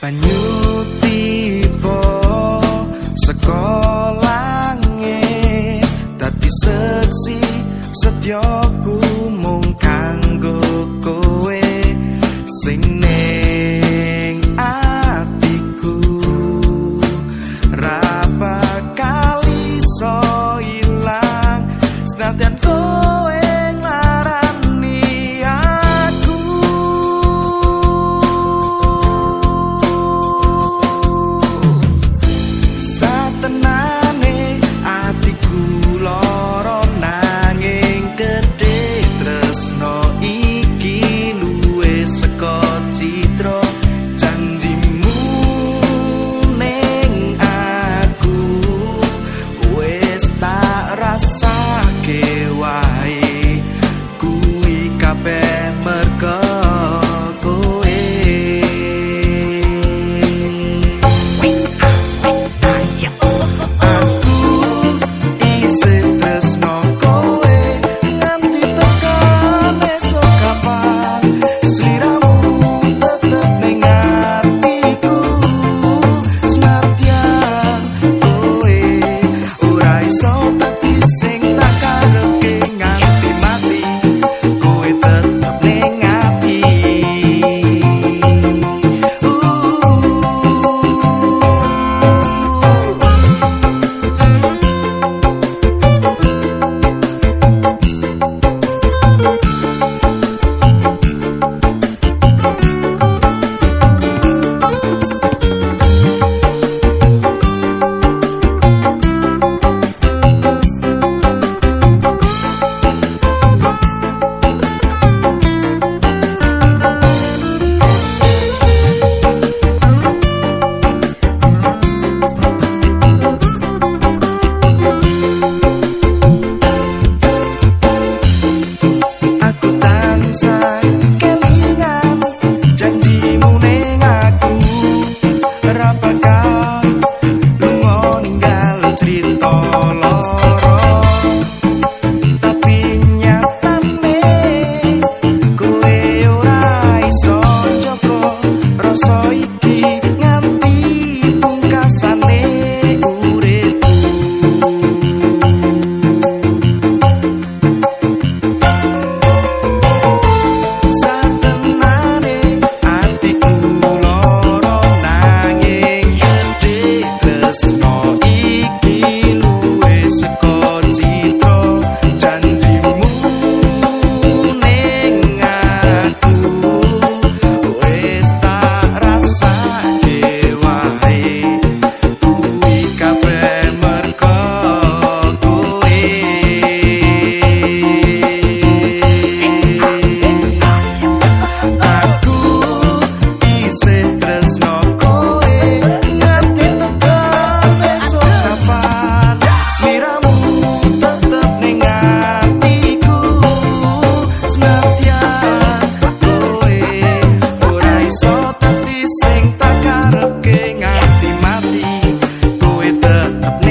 banyu tiba sekolange kabeh merga a